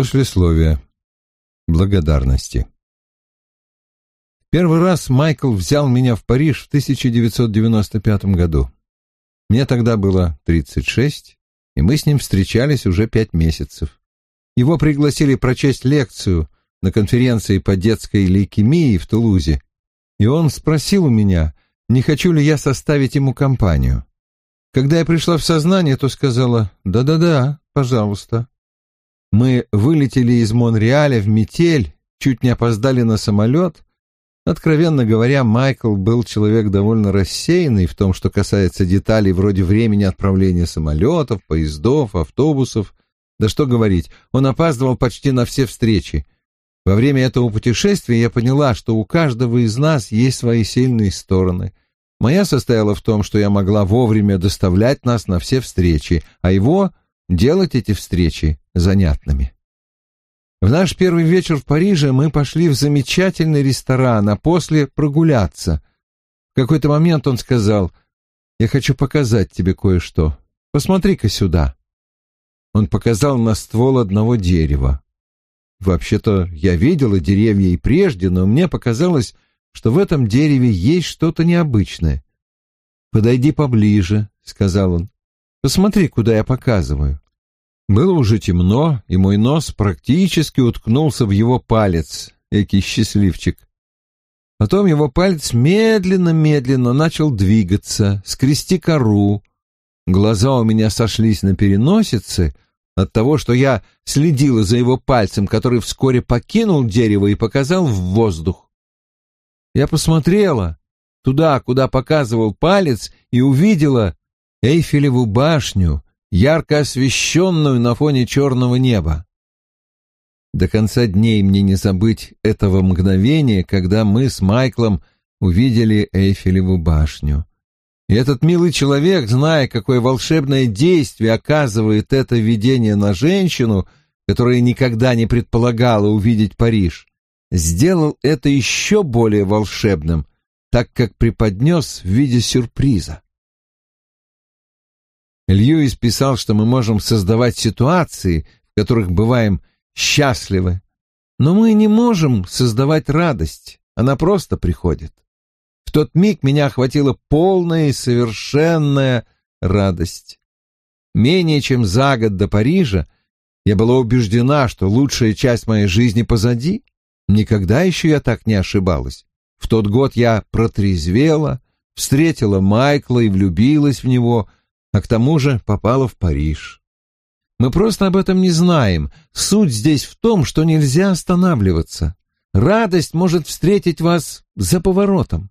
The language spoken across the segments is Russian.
Послесловие. Благодарности. Первый раз Майкл взял меня в Париж в 1995 году. Мне тогда было 36, и мы с ним встречались уже пять месяцев. Его пригласили прочесть лекцию на конференции по детской лейкемии в Тулузе, и он спросил у меня, не хочу ли я составить ему компанию. Когда я пришла в сознание, то сказала «да-да-да, пожалуйста». Мы вылетели из Монреаля в метель, чуть не опоздали на самолет. Откровенно говоря, Майкл был человек довольно рассеянный в том, что касается деталей вроде времени отправления самолетов, поездов, автобусов. Да что говорить, он опаздывал почти на все встречи. Во время этого путешествия я поняла, что у каждого из нас есть свои сильные стороны. Моя состояла в том, что я могла вовремя доставлять нас на все встречи, а его делать эти встречи занятными. В наш первый вечер в Париже мы пошли в замечательный ресторан, а после прогуляться. В какой-то момент он сказал, «Я хочу показать тебе кое-что. Посмотри-ка сюда». Он показал на ствол одного дерева. Вообще-то я видела деревья и прежде, но мне показалось, что в этом дереве есть что-то необычное. «Подойди поближе», — сказал он. «Посмотри, куда я показываю». Было уже темно, и мой нос практически уткнулся в его палец, экий счастливчик. Потом его палец медленно-медленно начал двигаться, скрести кору. Глаза у меня сошлись на переносице от того, что я следила за его пальцем, который вскоре покинул дерево и показал в воздух. Я посмотрела туда, куда показывал палец, и увидела Эйфелеву башню — ярко освещенную на фоне черного неба. До конца дней мне не забыть этого мгновения, когда мы с Майклом увидели Эйфелеву башню. И этот милый человек, зная, какое волшебное действие оказывает это видение на женщину, которая никогда не предполагала увидеть Париж, сделал это еще более волшебным, так как преподнес в виде сюрприза. Льюис писал, что мы можем создавать ситуации, в которых бываем счастливы, но мы не можем создавать радость, она просто приходит. В тот миг меня охватила полная и совершенная радость. Менее чем за год до Парижа я была убеждена, что лучшая часть моей жизни позади. Никогда еще я так не ошибалась. В тот год я протрезвела, встретила Майкла и влюбилась в него — а к тому же попала в Париж. Мы просто об этом не знаем. Суть здесь в том, что нельзя останавливаться. Радость может встретить вас за поворотом.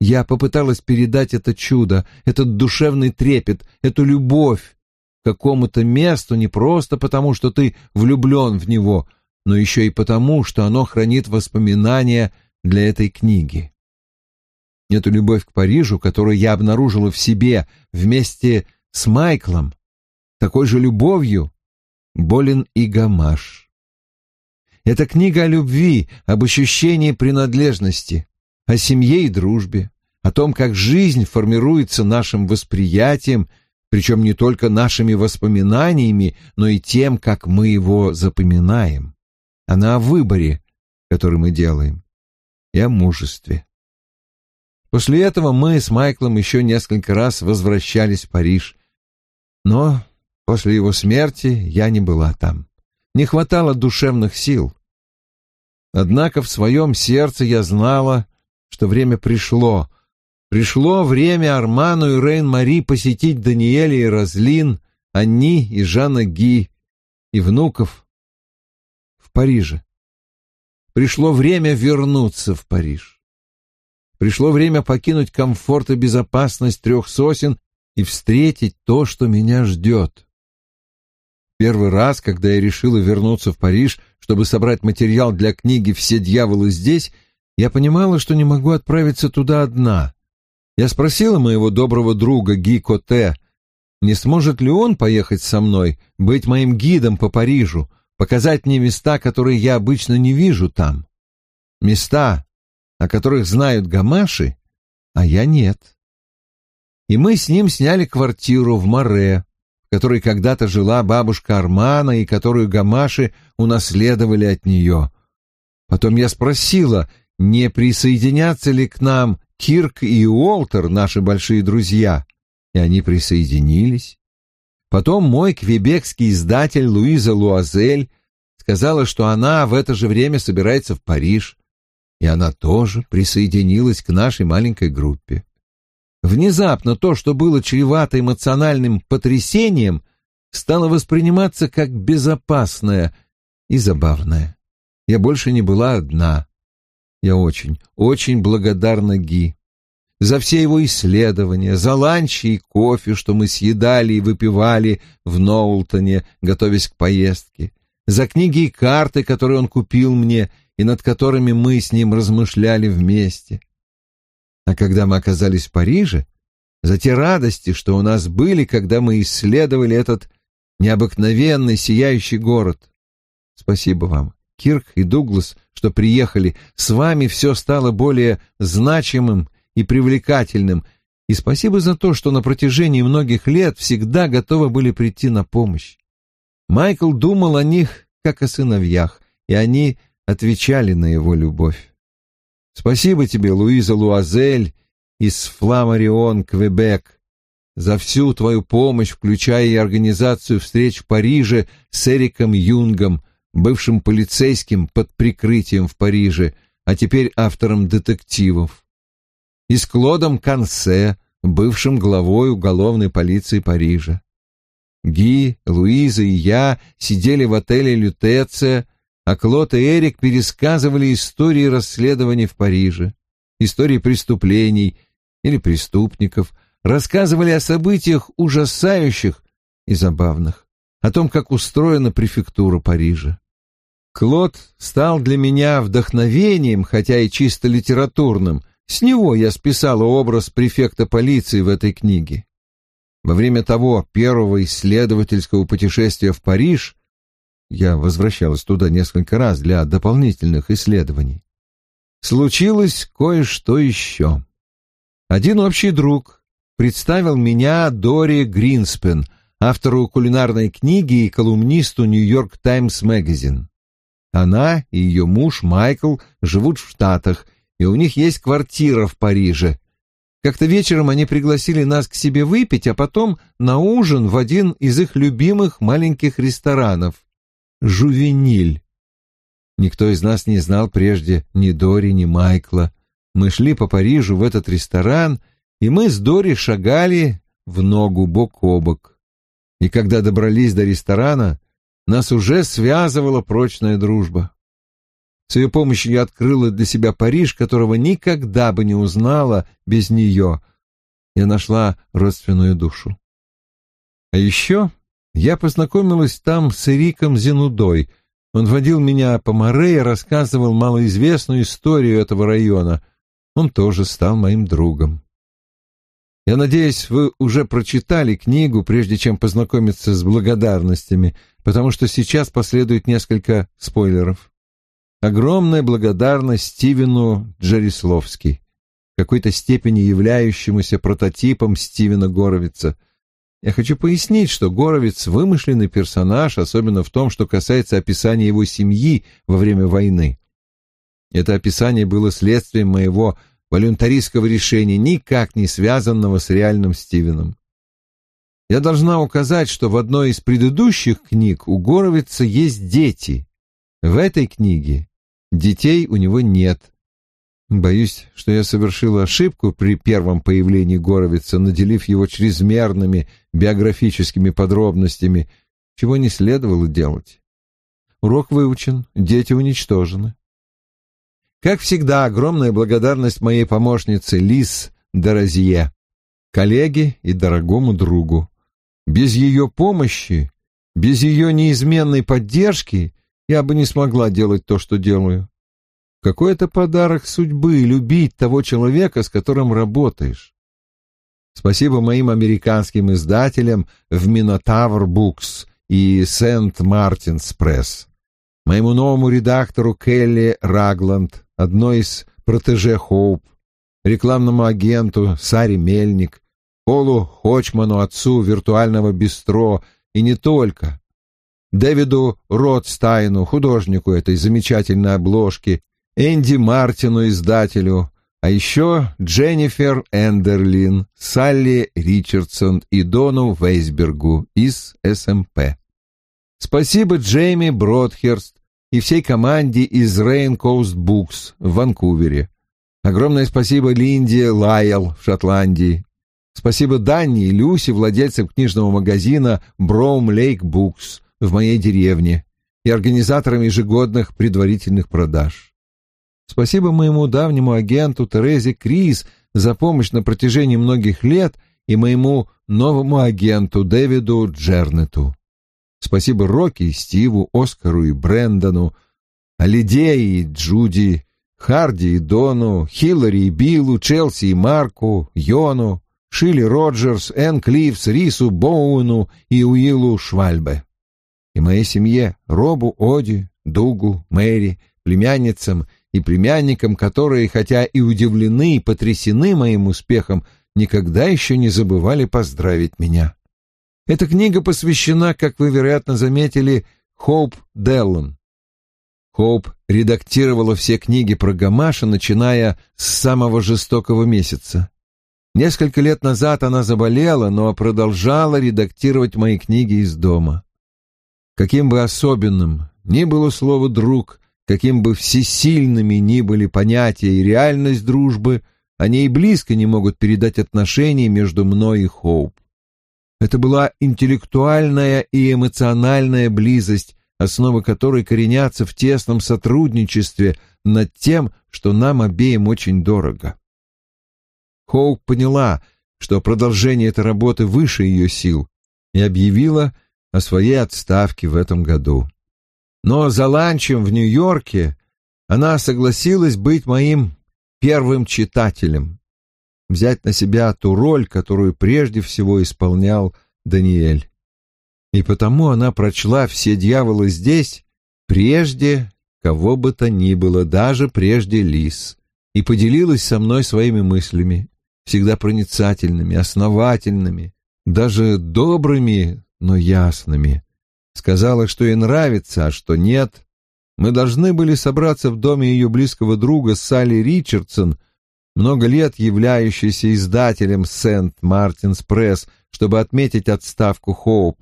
Я попыталась передать это чудо, этот душевный трепет, эту любовь к какому-то месту не просто потому, что ты влюблен в него, но еще и потому, что оно хранит воспоминания для этой книги. Эту любовь к Парижу, которую я обнаружила в себе вместе с Майклом, такой же любовью болен и Гамаш. Это книга о любви, об ощущении принадлежности, о семье и дружбе, о том, как жизнь формируется нашим восприятием, причем не только нашими воспоминаниями, но и тем, как мы его запоминаем. Она о выборе, который мы делаем, и о мужестве. После этого мы с Майклом еще несколько раз возвращались в Париж. Но после его смерти я не была там. Не хватало душевных сил. Однако в своем сердце я знала, что время пришло. Пришло время Арману и Рейн-Мари посетить Даниэля и Разлин, Анни и Жанна Ги и внуков в Париже. Пришло время вернуться в Париж. Пришло время покинуть комфорт и безопасность трех сосен и встретить то, что меня ждет. Первый раз, когда я решила вернуться в Париж, чтобы собрать материал для книги «Все дьяволы здесь», я понимала, что не могу отправиться туда одна. Я спросила моего доброго друга Ги Коте, не сможет ли он поехать со мной, быть моим гидом по Парижу, показать мне места, которые я обычно не вижу там. Места, о которых знают гамаши, а я нет. И мы с ним сняли квартиру в Море, в которой когда-то жила бабушка Армана и которую гамаши унаследовали от нее. Потом я спросила, не присоединятся ли к нам Кирк и Уолтер, наши большие друзья, и они присоединились. Потом мой квебекский издатель Луиза Луазель сказала, что она в это же время собирается в Париж, и она тоже присоединилась к нашей маленькой группе. Внезапно то, что было чревато эмоциональным потрясением, стало восприниматься как безопасное и забавное. Я больше не была одна. Я очень, очень благодарна Ги за все его исследования, за ланчи и кофе, что мы съедали и выпивали в Ноултоне, готовясь к поездке, за книги и карты, которые он купил мне и над которыми мы с ним размышляли вместе. А когда мы оказались в Париже, за те радости, что у нас были, когда мы исследовали этот необыкновенный сияющий город. Спасибо вам, Кирк и Дуглас, что приехали. С вами все стало более значимым и привлекательным, и спасибо за то, что на протяжении многих лет всегда готовы были прийти на помощь. Майкл думал о них, как о сыновьях, и они отвечали на его любовь. Спасибо тебе, Луиза Луазель из Фламарион, Квебек, за всю твою помощь, включая и организацию встреч в Париже с Эриком Юнгом, бывшим полицейским под прикрытием в Париже, а теперь автором детективов и с Клодом Кансе, бывшим главой уголовной полиции Парижа. Ги, Луиза и я сидели в отеле «Лютеция», а Клод и Эрик пересказывали истории расследований в Париже, истории преступлений или преступников, рассказывали о событиях ужасающих и забавных, о том, как устроена префектура Парижа. Клод стал для меня вдохновением, хотя и чисто литературным, с него я списала образ префекта полиции в этой книге. Во время того первого исследовательского путешествия в Париж я возвращалась туда несколько раз для дополнительных исследований. Случилось кое-что еще. Один общий друг представил меня Дори Гринспен, автору кулинарной книги и колумнисту «Нью-Йорк Таймс Магазин». Она и ее муж Майкл живут в Штатах – и у них есть квартира в Париже. Как-то вечером они пригласили нас к себе выпить, а потом на ужин в один из их любимых маленьких ресторанов — «Жувениль». Никто из нас не знал прежде ни Дори, ни Майкла. Мы шли по Парижу в этот ресторан, и мы с Дори шагали в ногу бок о бок. И когда добрались до ресторана, нас уже связывала прочная дружба. С ее помощью я открыла для себя Париж, которого никогда бы не узнала без нее. Я нашла родственную душу. А еще я познакомилась там с Эриком Зенудой. Он водил меня по море и рассказывал малоизвестную историю этого района. Он тоже стал моим другом. Я надеюсь, вы уже прочитали книгу, прежде чем познакомиться с благодарностями, потому что сейчас последует несколько спойлеров. Огромная благодарность Стивену Джерисловски, в какой-то степени являющемуся прототипом Стивена Горовица. Я хочу пояснить, что Горовиц — вымышленный персонаж, особенно в том, что касается описания его семьи во время войны. Это описание было следствием моего волюнтаристского решения, никак не связанного с реальным Стивеном. Я должна указать, что в одной из предыдущих книг у Горовица есть дети. В этой книге Детей у него нет. Боюсь, что я совершила ошибку при первом появлении Горовица, наделив его чрезмерными биографическими подробностями, чего не следовало делать. Урок выучен, дети уничтожены. Как всегда, огромная благодарность моей помощнице Лис Дорозье, коллеге и дорогому другу. Без ее помощи, без ее неизменной поддержки я бы не смогла делать то, что делаю. Какой это подарок судьбы — любить того человека, с которым работаешь. Спасибо моим американским издателям в Минотавр Букс и Сент-Мартинс Пресс, моему новому редактору Келли Рагланд, одной из протеже Хоуп, рекламному агенту Саре Мельник, Полу Хочману, отцу виртуального бистро, и не только. Дэвиду Ротстайну, художнику этой замечательной обложки, Энди Мартину, издателю, а еще Дженнифер Эндерлин, Салли Ричардсон и Дону Вейсбергу из СМП. Спасибо Джейми Бродхерст и всей команде из Rain Coast Books в Ванкувере. Огромное спасибо Линде Лайел в Шотландии. Спасибо Данни и Люси, владельцам книжного магазина Броум Лейк Букс в моей деревне и организаторам ежегодных предварительных продаж. Спасибо моему давнему агенту Терезе Крис за помощь на протяжении многих лет и моему новому агенту Дэвиду Джернету. Спасибо Рокки Стиву, Оскару и Брэндону, Алиде и Джуди, Харди и Дону, Хиллари и Биллу, Челси и Марку, Йону, Шилли Роджерс, Энн Кливс, Рису Боуэну и Уиллу Швальбе. И моей семье Робу, Оди, Дугу, Мэри, племянницам и племянникам, которые, хотя и удивлены и потрясены моим успехом, никогда еще не забывали поздравить меня. Эта книга посвящена, как вы, вероятно, заметили, Хоуп Деллон. Хоуп редактировала все книги про Гамаша, начиная с самого жестокого месяца. Несколько лет назад она заболела, но продолжала редактировать мои книги из дома. Каким бы особенным ни было слово «друг», каким бы всесильными ни были понятия и реальность дружбы, они и близко не могут передать отношения между мной и Хоуп. Это была интеллектуальная и эмоциональная близость, основы которой коренятся в тесном сотрудничестве над тем, что нам обеим очень дорого. Хоук поняла, что продолжение этой работы выше ее сил, и объявила о своей отставке в этом году. Но за ланчем в Нью-Йорке она согласилась быть моим первым читателем взять на себя ту роль, которую прежде всего исполнял Даниэль. И потому она прочла «Все дьяволы здесь» прежде кого бы то ни было, даже прежде Лис, и поделилась со мной своими мыслями, всегда проницательными, основательными, даже добрыми, но ясными. Сказала, что ей нравится, а что нет. Мы должны были собраться в доме ее близкого друга Салли Ричардсон — много лет являющийся издателем Сент-Мартинс Пресс, чтобы отметить отставку Хоуп.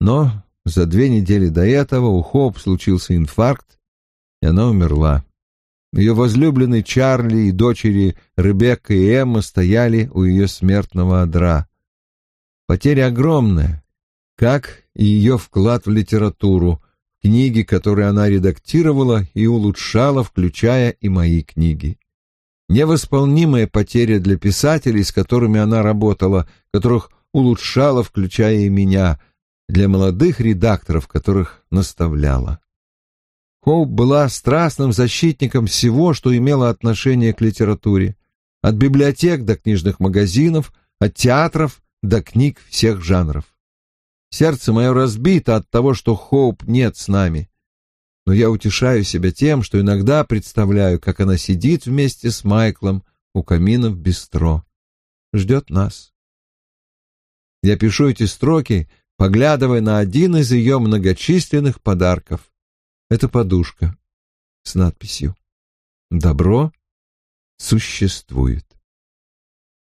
Но за две недели до этого у Хоуп случился инфаркт, и она умерла. Ее возлюбленный Чарли и дочери Ребекка и Эмма стояли у ее смертного одра. Потеря огромная, как и ее вклад в литературу, книги, которые она редактировала и улучшала, включая и мои книги невосполнимая потеря для писателей, с которыми она работала, которых улучшала, включая и меня, для молодых редакторов, которых наставляла. Хоуп была страстным защитником всего, что имело отношение к литературе, от библиотек до книжных магазинов, от театров до книг всех жанров. Сердце мое разбито от того, что Хоуп нет с нами но я утешаю себя тем, что иногда представляю, как она сидит вместе с Майклом у камина в бистро. Ждет нас. Я пишу эти строки, поглядывая на один из ее многочисленных подарков. Это подушка с надписью «Добро существует».